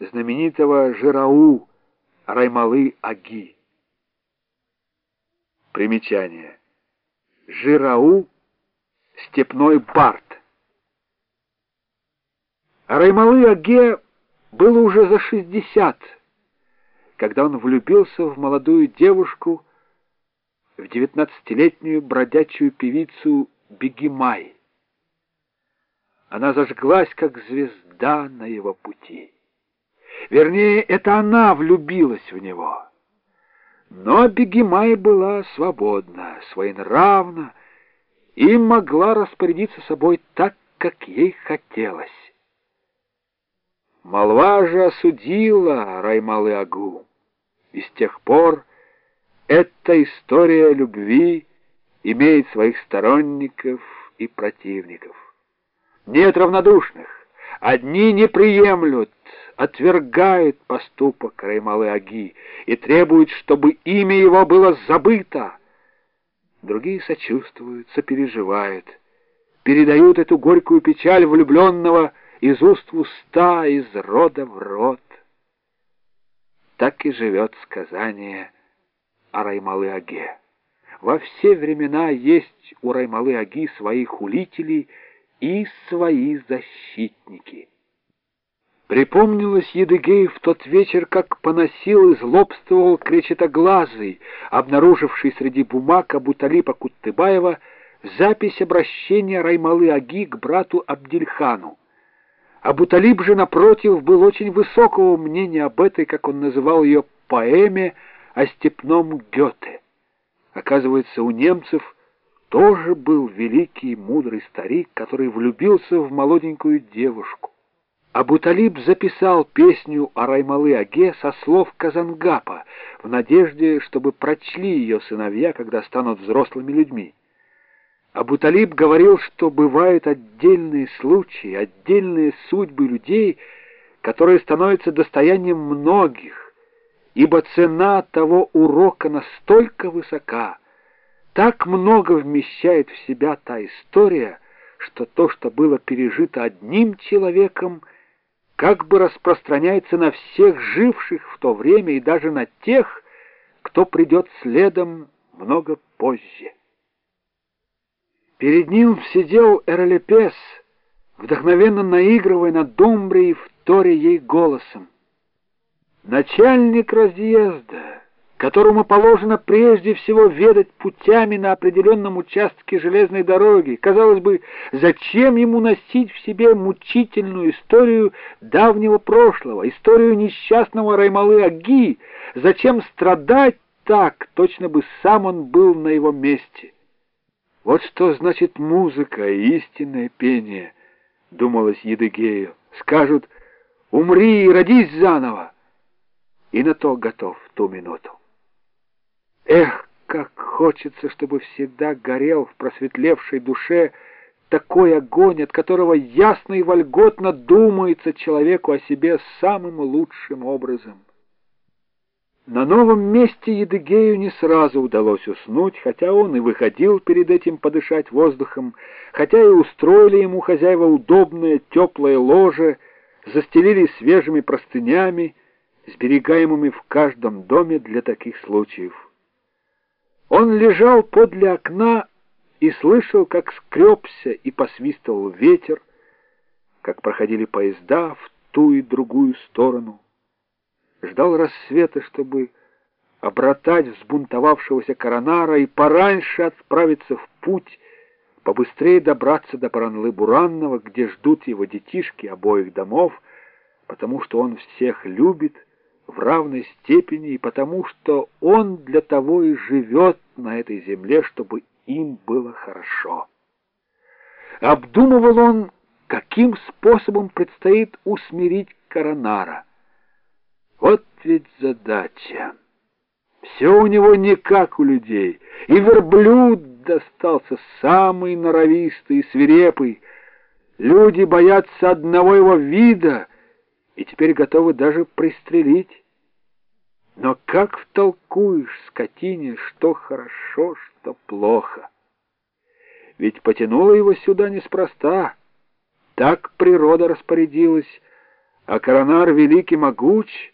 знаменитого Жирау Раймалы-Аги. Примечание. Жирау — степной бард. Раймалы-Аге было уже за шестьдесят, когда он влюбился в молодую девушку, в девятнадцатилетнюю бродячую певицу Бегимай. Она зажглась, как звезда на его пути. Вернее, это она влюбилась в него. Но Бегимай была свободна, своенравна и могла распорядиться собой так, как ей хотелось. Молва же осудила Раймалы-Агу, и с тех пор эта история любви имеет своих сторонников и противников. Нет равнодушных, одни не приемлют, отвергают поступок Раймалы-Аги и требуют, чтобы имя его было забыто. Другие сочувствуют, сопереживают, передают эту горькую печаль влюбленного из уст в уста, из рода в род. Так и живет сказание о Раймалы-Аге. Во все времена есть у Раймалы-Аги свои хулители и свои защитники. Припомнилось Едыгею в тот вечер, как поносил и злобствовал кречетоглазый, обнаруживший среди бумаг Абуталипа Куттыбаева запись обращения Раймалы-Аги к брату Абдильхану. Абуталиб же, напротив, был очень высокого мнения об этой, как он называл ее, поэме о степном Гёте. Оказывается, у немцев тоже был великий мудрый старик, который влюбился в молоденькую девушку. Абуталиб записал песню о Раймалы-Аге со слов Казангапа в надежде, чтобы прочли ее сыновья, когда станут взрослыми людьми. Абуталиб говорил, что бывают отдельные случаи, отдельные судьбы людей, которые становятся достоянием многих, ибо цена того урока настолько высока, так много вмещает в себя та история, что то, что было пережито одним человеком, как бы распространяется на всех живших в то время и даже на тех, кто придет следом много позже. Перед ним сидел Эролепес, вдохновенно наигрывая на домбре и вторя ей голосом. Начальник разъезда, которому положено прежде всего ведать путями на определенном участке железной дороги. Казалось бы, зачем ему носить в себе мучительную историю давнего прошлого, историю несчастного Раймалы-Аги? Зачем страдать так, точно бы сам он был на его месте? Вот что значит музыка и истинное пение, думалось Едыгею. Скажут «умри и родись заново», и на то готов ту минуту. Эх, как хочется, чтобы всегда горел в просветлевшей душе такой огонь, от которого ясно и вольготно думается человеку о себе самым лучшим образом. На новом месте Едыгею не сразу удалось уснуть, хотя он и выходил перед этим подышать воздухом, хотя и устроили ему хозяева удобное теплое ложе, застелили свежими простынями, сберегаемыми в каждом доме для таких случаев. Он лежал подле окна и слышал, как скребся и посвистывал ветер, как проходили поезда в ту и другую сторону. Ждал рассвета, чтобы обратать взбунтовавшегося коронара и пораньше отправиться в путь, побыстрее добраться до Паранлы-Буранного, где ждут его детишки обоих домов, потому что он всех любит в равной степени и потому что он для того и живет на этой земле, чтобы им было хорошо. Обдумывал он, каким способом предстоит усмирить коронара. Вот ведь задача. Все у него не как у людей. И верблюд достался самый норовистый и свирепый. Люди боятся одного его вида и теперь готовы даже пристрелить. Но как втолкуешь скотине, что хорошо, что плохо? Ведь потянула его сюда неспроста. Так природа распорядилась, А коронар великий могуч,